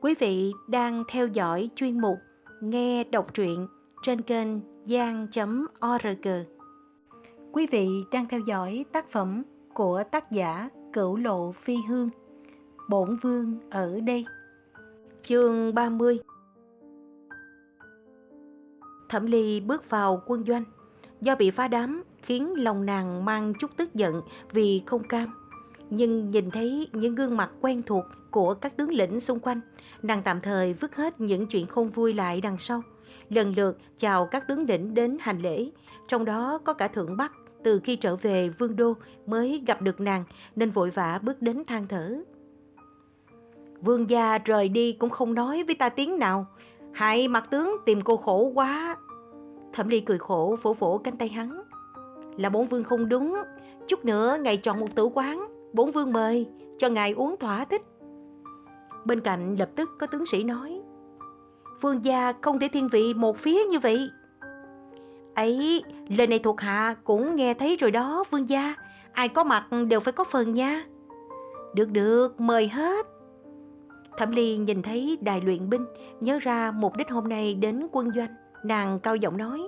Quý vị đang theo dõi chuyên mục Nghe đọc truyện trên kênh gian.org. Quý vị đang theo dõi tác phẩm của tác giả Cửu Lộ Phi Hương, Bổn Vương ở đây. Chương 30 Thẩm Ly bước vào quân doanh, do bị phá đám khiến lòng nàng mang chút tức giận vì không cam. Nhưng nhìn thấy những gương mặt quen thuộc của các tướng lĩnh xung quanh, nàng tạm thời vứt hết những chuyện không vui lại đằng sau. Lần lượt chào các tướng lĩnh đến hành lễ, trong đó có cả Thượng Bắc từ khi trở về Vương Đô mới gặp được nàng nên vội vã bước đến than thở. Vương gia rời đi cũng không nói với ta tiếng nào, hại mặt tướng tìm cô khổ quá. Thẩm Ly cười khổ vỗ vỗ cánh tay hắn. Là bốn vương không đúng, chút nữa ngày chọn một tử quán, bốn vương mời, cho ngài uống thỏa thích. Bên cạnh lập tức có tướng sĩ nói, Vương gia không thể thiên vị một phía như vậy. Ấy, lời này thuộc hạ cũng nghe thấy rồi đó, vương gia. Ai có mặt đều phải có phần nha. Được được, mời hết. Thẩm Ly nhìn thấy đài luyện binh, nhớ ra mục đích hôm nay đến quân doanh. Nàng cao giọng nói.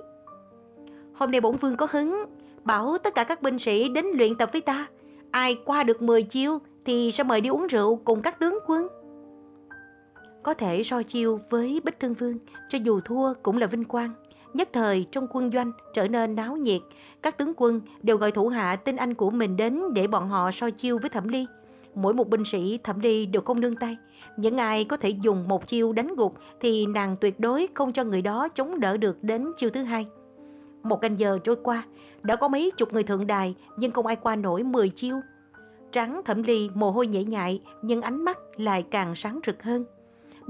Hôm nay bổn vương có hứng, bảo tất cả các binh sĩ đến luyện tập với ta. Ai qua được 10 chiêu thì sẽ mời đi uống rượu cùng các tướng quân. Có thể so chiêu với Bích Thương Vương, cho dù thua cũng là vinh quang. Nhất thời trong quân doanh trở nên náo nhiệt, các tướng quân đều gọi thủ hạ tinh anh của mình đến để bọn họ so chiêu với Thẩm Ly. Mỗi một binh sĩ Thẩm Ly đều không nương tay. Những ai có thể dùng một chiêu đánh gục thì nàng tuyệt đối không cho người đó chống đỡ được đến chiêu thứ hai. Một canh giờ trôi qua, đã có mấy chục người thượng đài nhưng không ai qua nổi 10 chiêu. Trắng Thẩm Ly mồ hôi nhễ nhại nhưng ánh mắt lại càng sáng rực hơn.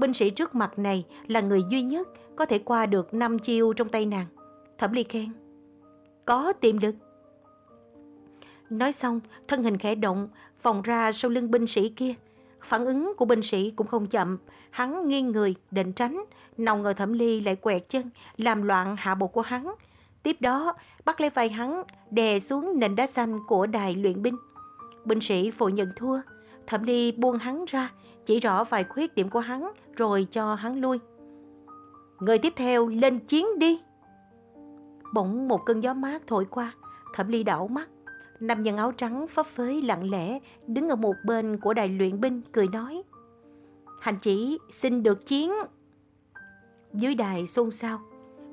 Binh sĩ trước mặt này là người duy nhất có thể qua được năm chiêu trong tay nàng. Thẩm Ly khen. Có tiềm lực. Nói xong, thân hình khẽ động, vòng ra sau lưng binh sĩ kia. Phản ứng của binh sĩ cũng không chậm, hắn nghiêng người, định tránh, nòng ngờ Thẩm Ly lại quẹt chân, làm loạn hạ bộ của hắn. Tiếp đó, bắt lấy vai hắn, đè xuống nền đá xanh của đài luyện binh. Binh sĩ vội nhận thua, Thẩm Ly buông hắn ra, chỉ rõ vài khuyết điểm của hắn, rồi cho hắn lui. Người tiếp theo lên chiến đi. Bỗng một cơn gió mát thổi qua, Thẩm Ly đảo mắt. Nam nhân áo trắng phấp phới lặng lẽ, đứng ở một bên của đài luyện binh, cười nói. Hành chỉ xin được chiến. Dưới đài xôn xao,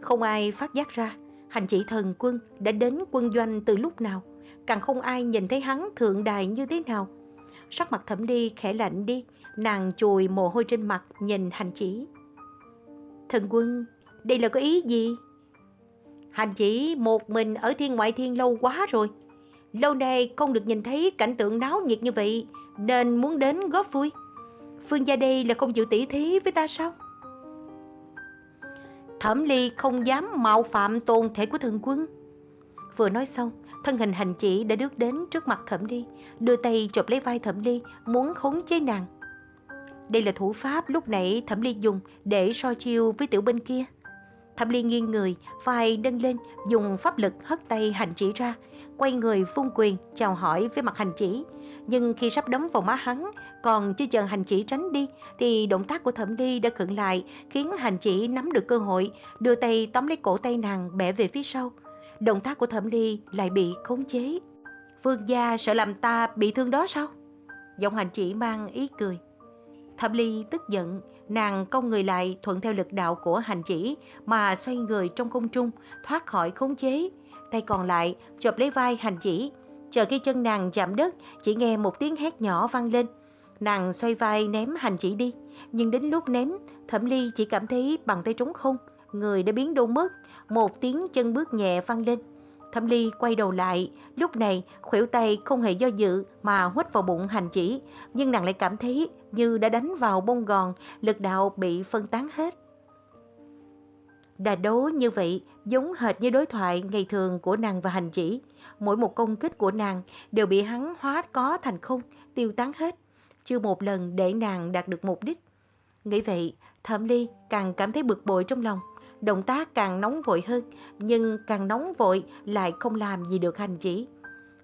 không ai phát giác ra hành chỉ thần quân đã đến quân doanh từ lúc nào, càng không ai nhìn thấy hắn thượng đài như thế nào. Sắc mặt thẩm đi khẽ lạnh đi, nàng chùi mồ hôi trên mặt nhìn hành chỉ. Thần quân, đây là có ý gì? Hành chỉ một mình ở thiên ngoại thiên lâu quá rồi. Lâu nay không được nhìn thấy cảnh tượng náo nhiệt như vậy, nên muốn đến góp vui. Phương gia đây là không chịu tỉ thí với ta sao? Thẩm Ly không dám mạo phạm tôn thể của thần quân. Vừa nói xong, thân hình hành chỉ đã bước đến trước mặt Thẩm Ly, đưa tay chộp lấy vai Thẩm Ly, muốn khống chế nàng. Đây là thủ pháp lúc nãy Thẩm Ly dùng để so chiêu với tiểu binh kia. Thẩm Ly nghiêng người, vai nâng lên, dùng pháp lực hất tay hành chỉ ra, quay người phun quyền chào hỏi với mặt hành chỉ. Nhưng khi sắp đấm vào má hắn, còn chưa chờ hành chỉ tránh đi, thì động tác của thẩm ly đã khựng lại, khiến hành chỉ nắm được cơ hội, đưa tay tóm lấy cổ tay nàng bẻ về phía sau. Động tác của thẩm ly lại bị khống chế. Vương gia sợ làm ta bị thương đó sao? Giọng hành chỉ mang ý cười. Thẩm ly tức giận, nàng cong người lại thuận theo lực đạo của hành chỉ mà xoay người trong không trung, thoát khỏi khống chế. Tay còn lại chộp lấy vai hành chỉ, chờ khi chân nàng chạm đất, chỉ nghe một tiếng hét nhỏ vang lên. Nàng xoay vai ném hành chỉ đi, nhưng đến lúc ném, Thẩm Ly chỉ cảm thấy bằng tay trống không, người đã biến đâu mất, một tiếng chân bước nhẹ vang lên. Thẩm Ly quay đầu lại, lúc này khuỷu tay không hề do dự mà huých vào bụng hành chỉ, nhưng nàng lại cảm thấy như đã đánh vào bông gòn, lực đạo bị phân tán hết. Đà đấu như vậy giống hệt như đối thoại ngày thường của nàng và hành chỉ. Mỗi một công kích của nàng đều bị hắn hóa có thành không, tiêu tán hết. Chưa một lần để nàng đạt được mục đích. Nghĩ vậy, Thẩm Ly càng cảm thấy bực bội trong lòng. Động tác càng nóng vội hơn, nhưng càng nóng vội lại không làm gì được hành chỉ.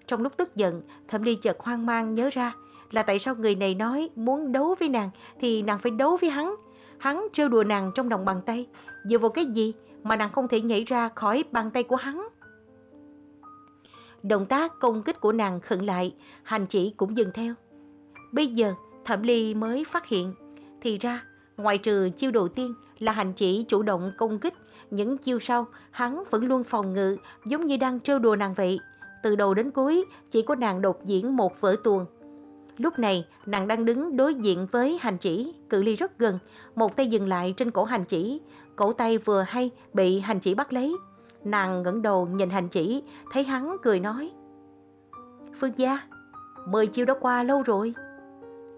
Trong lúc tức giận, Thẩm Ly chợt hoang mang nhớ ra, là tại sao người này nói muốn đấu với nàng thì nàng phải đấu với hắn. Hắn trêu đùa nàng trong đồng bàn tay. Dựa vào cái gì mà nàng không thể nhảy ra khỏi bàn tay của hắn? Động tác công kích của nàng khựng lại, hành chỉ cũng dừng theo. Bây giờ, Thẩm Ly mới phát hiện, thì ra, ngoài trừ chiêu đầu tiên là hành chỉ chủ động công kích, những chiêu sau hắn vẫn luôn phòng ngự giống như đang trêu đùa nàng vậy. Từ đầu đến cuối, chỉ có nàng đột diễn một vở tuồng. Lúc này, nàng đang đứng đối diện với hành chỉ, cự ly rất gần, một tay dừng lại trên cổ hành chỉ, cổ tay vừa hay bị hành chỉ bắt lấy. Nàng ngẩng đầu nhìn hành chỉ, thấy hắn cười nói. Phương gia, mười chiêu đã qua lâu rồi.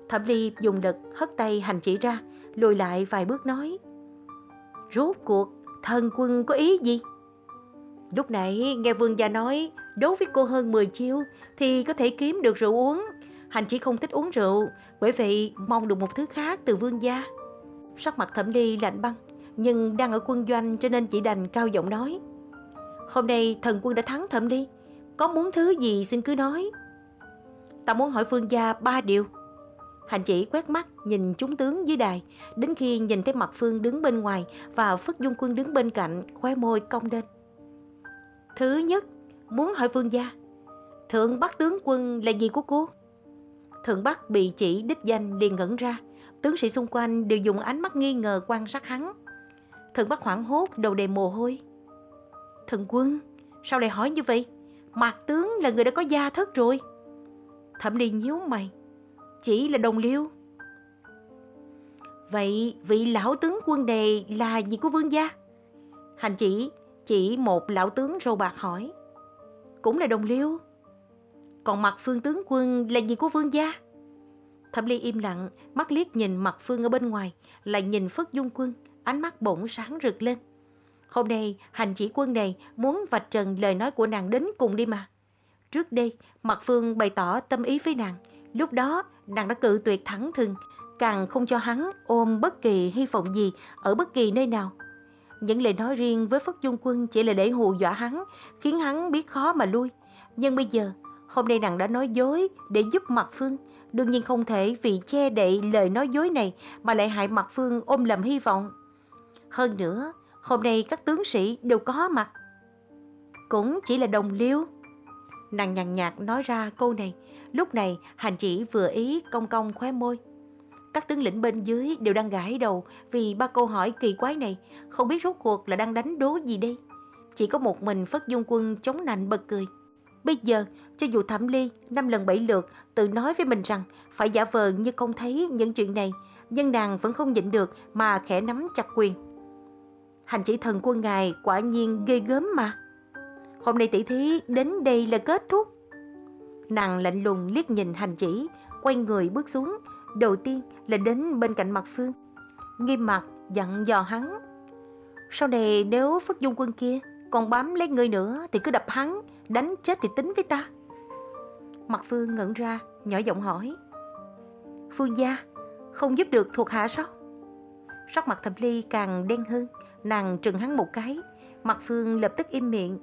Thẩm Ly dùng đực hất tay hành chỉ ra, lùi lại vài bước nói. Rốt cuộc, thần quân có ý gì? Lúc nãy nghe vương gia nói đối với cô hơn 10 chiêu thì có thể kiếm được rượu uống. Hành chỉ không thích uống rượu, bởi vậy mong được một thứ khác từ vương gia. Sắc mặt thẩm ly lạnh băng, nhưng đang ở quân doanh cho nên chỉ đành cao giọng nói. Hôm nay thần quân đã thắng thẩm ly, có muốn thứ gì xin cứ nói. Ta muốn hỏi vương gia ba điều. Hành chỉ quét mắt nhìn chúng tướng dưới đài, đến khi nhìn thấy mặt Phương đứng bên ngoài và Phất Dung Quân đứng bên cạnh, khoe môi cong lên. Thứ nhất, muốn hỏi Phương gia, Thượng Bắc tướng quân là gì của cô? Thượng Bắc bị chỉ đích danh liền ngẩn ra, tướng sĩ xung quanh đều dùng ánh mắt nghi ngờ quan sát hắn. Thượng Bắc hoảng hốt, đầu đầy mồ hôi. Thần quân, sao lại hỏi như vậy? Mạc tướng là người đã có gia thất rồi. Thẩm Ly nhíu mày, chỉ là đồng liêu. Vậy vị lão tướng quân đề là gì của vương gia? Hành chỉ chỉ một lão tướng râu bạc hỏi. Cũng là đồng liêu. Còn mặt phương tướng quân là gì của vương gia? Thẩm Ly im lặng, mắt liếc nhìn mặt phương ở bên ngoài, lại nhìn Phất Dung Quân, ánh mắt bỗng sáng rực lên. Hôm nay, hành chỉ quân này muốn vạch trần lời nói của nàng đến cùng đi mà. Trước đây, Mặt Phương bày tỏ tâm ý với nàng. Lúc đó, nàng đã cự tuyệt thẳng thừng, càng không cho hắn ôm bất kỳ hy vọng gì ở bất kỳ nơi nào. Những lời nói riêng với Phất Dung Quân chỉ là để hù dọa hắn, khiến hắn biết khó mà lui. Nhưng bây giờ, hôm nay nàng đã nói dối để giúp Mặt Phương. Đương nhiên không thể vì che đậy lời nói dối này mà lại hại Mặt Phương ôm lầm hy vọng. Hơn nữa, hôm nay các tướng sĩ đều có mặt. Cũng chỉ là đồng liêu. Nàng nhàn nhạt nói ra câu này, lúc này hành chỉ vừa ý cong cong khóe môi. Các tướng lĩnh bên dưới đều đang gãi đầu vì ba câu hỏi kỳ quái này, không biết rốt cuộc là đang đánh đố gì đây. Chỉ có một mình Phất Dung Quân chống nạnh bật cười. Bây giờ, cho dù Thẩm Ly năm lần bảy lượt tự nói với mình rằng phải giả vờ như không thấy những chuyện này, nhưng nàng vẫn không nhịn được mà khẽ nắm chặt quyền. Hành chỉ thần quân ngài quả nhiên ghê gớm mà. Hôm nay tỷ thí đến đây là kết thúc. Nàng lạnh lùng liếc nhìn hành chỉ, quay người bước xuống, đầu tiên là đến bên cạnh mặt Phương. Nghiêm mặt dặn dò hắn. Sau này nếu Phất Dung quân kia còn bám lấy người nữa thì cứ đập hắn, đánh chết thì tính với ta. Mặt Phương ngẩn ra, nhỏ giọng hỏi. Phương gia, không giúp được thuộc hạ sao? Sắc mặt thẩm ly càng đen hơn, nàng trừng hắn một cái. Mặt Phương lập tức im miệng.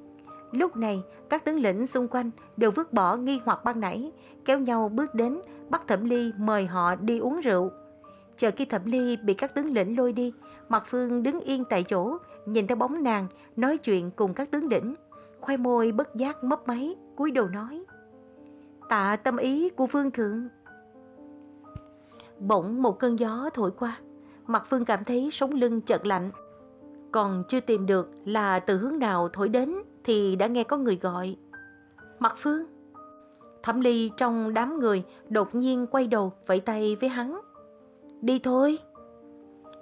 Lúc này, các tướng lĩnh xung quanh đều vứt bỏ nghi hoặc ban nãy, kéo nhau bước đến, bắt Thẩm Ly mời họ đi uống rượu. Chờ khi Thẩm Ly bị các tướng lĩnh lôi đi, Mặt Phương đứng yên tại chỗ, nhìn theo bóng nàng, nói chuyện cùng các tướng lĩnh. Khoai môi bất giác mấp máy, cúi đầu nói. Tạ tâm ý của Phương Thượng. Bỗng một cơn gió thổi qua, Mặt Phương cảm thấy sống lưng chợt lạnh. Còn chưa tìm được là từ hướng nào thổi đến thì đã nghe có người gọi. Mặt Phương. Thẩm Ly trong đám người đột nhiên quay đầu vẫy tay với hắn. Đi thôi.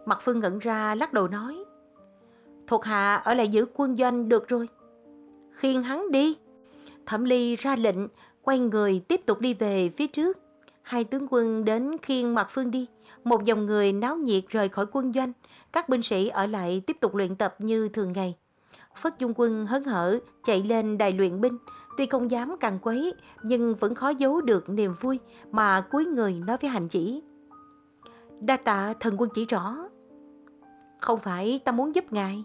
Mặt Phương ngẩn ra lắc đầu nói. Thuộc hạ ở lại giữ quân doanh được rồi. Khiên hắn đi. Thẩm Ly ra lệnh, quay người tiếp tục đi về phía trước. Hai tướng quân đến khiên Mặt Phương đi. Một dòng người náo nhiệt rời khỏi quân doanh. Các binh sĩ ở lại tiếp tục luyện tập như thường ngày. Phất Dung Quân hớn hở chạy lên đài luyện binh, tuy không dám càng quấy nhưng vẫn khó giấu được niềm vui mà cuối người nói với hành chỉ. Đa tạ thần quân chỉ rõ. Không phải ta muốn giúp ngài.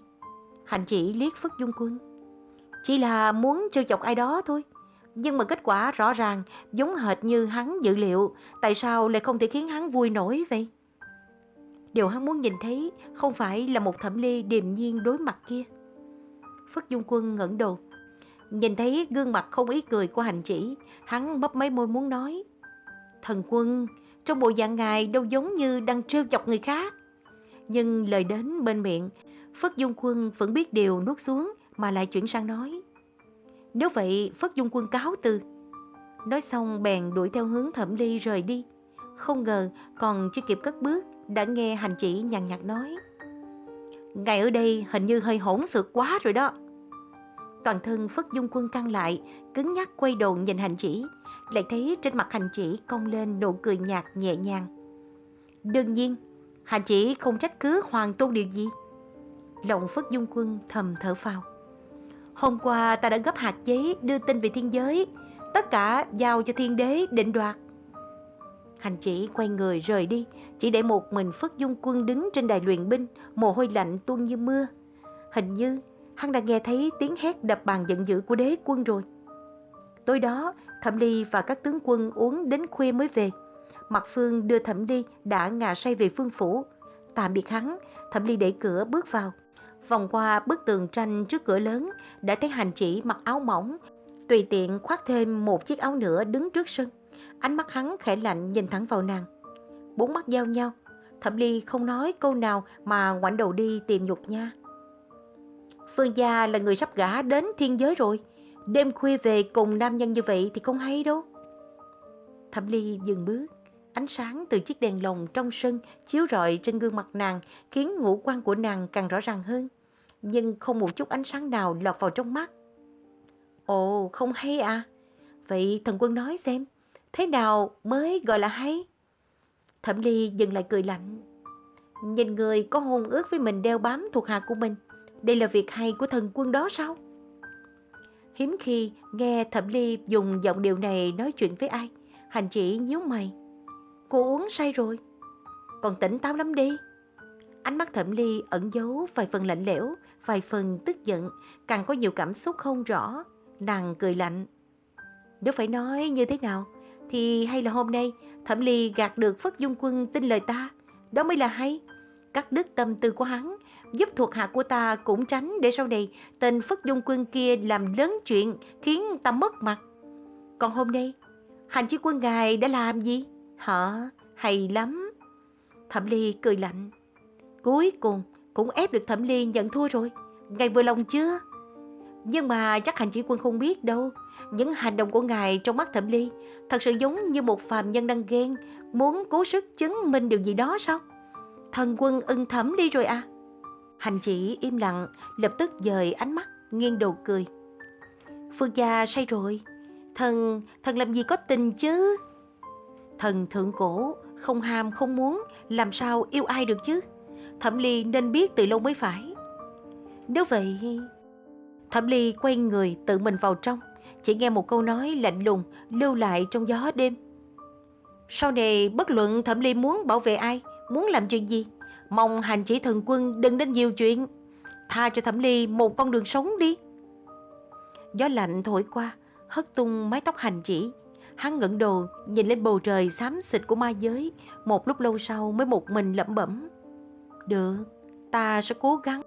Hành chỉ liếc Phất Dung Quân. Chỉ là muốn trêu chọc ai đó thôi. Nhưng mà kết quả rõ ràng giống hệt như hắn dự liệu, tại sao lại không thể khiến hắn vui nổi vậy? Điều hắn muốn nhìn thấy không phải là một thẩm ly điềm nhiên đối mặt kia. Phất Dung Quân ngẩng đầu, nhìn thấy gương mặt không ý cười của hành chỉ, hắn bấp mấy môi muốn nói. Thần quân, trong bộ dạng ngài đâu giống như đang trêu chọc người khác. Nhưng lời đến bên miệng, Phất Dung Quân vẫn biết điều nuốt xuống mà lại chuyển sang nói. Nếu vậy, Phất Dung Quân cáo từ. Nói xong bèn đuổi theo hướng thẩm ly rời đi. Không ngờ còn chưa kịp cất bước, đã nghe hành chỉ nhàn nhạt nói. Ngài ở đây hình như hơi hỗn xược quá rồi đó. Toàn thân Phất Dung Quân căng lại, cứng nhắc quay đầu nhìn hành chỉ, lại thấy trên mặt hành chỉ cong lên nụ cười nhạt nhẹ nhàng. Đương nhiên, hành chỉ không trách cứ hoàng tôn điều gì. Lòng Phất Dung Quân thầm thở phào. Hôm qua ta đã gấp hạt giấy đưa tin về thiên giới, tất cả giao cho thiên đế định đoạt. Hành chỉ quay người rời đi, chỉ để một mình Phất Dung Quân đứng trên đài luyện binh, mồ hôi lạnh tuôn như mưa. Hình như hắn đã nghe thấy tiếng hét đập bàn giận dữ của đế quân rồi. Tối đó, Thẩm Ly và các tướng quân uống đến khuya mới về. Mặt Phương đưa Thẩm Ly đã ngà say về phương phủ. Tạm biệt hắn, Thẩm Ly đẩy cửa bước vào. Vòng qua bức tường tranh trước cửa lớn, đã thấy hành chỉ mặc áo mỏng, tùy tiện khoác thêm một chiếc áo nữa đứng trước sân. Ánh mắt hắn khẽ lạnh nhìn thẳng vào nàng. Bốn mắt giao nhau, Thẩm Ly không nói câu nào mà ngoảnh đầu đi tìm nhục nha. Phương gia là người sắp gả đến thiên giới rồi, đêm khuya về cùng nam nhân như vậy thì không hay đâu. Thẩm Ly dừng bước, ánh sáng từ chiếc đèn lồng trong sân chiếu rọi trên gương mặt nàng khiến ngũ quan của nàng càng rõ ràng hơn. Nhưng không một chút ánh sáng nào lọt vào trong mắt. Ồ, không hay à? Vậy thần quân nói xem, thế nào mới gọi là hay? Thẩm Ly dừng lại cười lạnh. Nhìn người có hôn ước với mình đeo bám thuộc hạ của mình, đây là việc hay của thần quân đó sao? Hiếm khi nghe Thẩm Ly dùng giọng điệu này nói chuyện với ai, hành chỉ nhíu mày. Cô uống say rồi, còn tỉnh táo lắm đi. Ánh mắt Thẩm Ly ẩn giấu vài phần lạnh lẽo, vài phần tức giận, càng có nhiều cảm xúc không rõ. Nàng cười lạnh. Nếu phải nói như thế nào, thì hay là hôm nay Thẩm Ly gạt được Phất Dung Quân tin lời ta, đó mới là hay. Cắt đứt tâm tư của hắn, giúp thuộc hạ của ta cũng tránh để sau này tên Phất Dung Quân kia làm lớn chuyện khiến ta mất mặt. Còn hôm nay, hành chí quân ngài đã làm gì? Hả? Hay lắm. Thẩm Ly cười lạnh. Cuối cùng cũng ép được Thẩm Ly nhận thua rồi. Ngài vừa lòng chưa? Nhưng mà chắc hành chỉ quân không biết đâu. Những hành động của ngài trong mắt Thẩm Ly thật sự giống như một phàm nhân đang ghen, muốn cố sức chứng minh điều gì đó sao? Thần quân ưng thẩm đi rồi à? Hành chỉ im lặng, lập tức dời ánh mắt, nghiêng đầu cười. Phương gia say rồi. Thần, thần làm gì có tình chứ? Thần thượng cổ, không ham không muốn, làm sao yêu ai được chứ? Thẩm Ly nên biết từ lâu mới phải. Nếu vậy... Thẩm Ly quay người tự mình vào trong, chỉ nghe một câu nói lạnh lùng lưu lại trong gió đêm. Sau này bất luận Thẩm Ly muốn bảo vệ ai, muốn làm chuyện gì, mong hành chỉ thần quân đừng đến nhiều chuyện, tha cho Thẩm Ly một con đường sống đi. Gió lạnh thổi qua, hất tung mái tóc hành chỉ. Hắn ngẩng đầu nhìn lên bầu trời xám xịt của ma giới, một lúc lâu sau mới một mình lẩm bẩm. Được, ta sẽ cố gắng.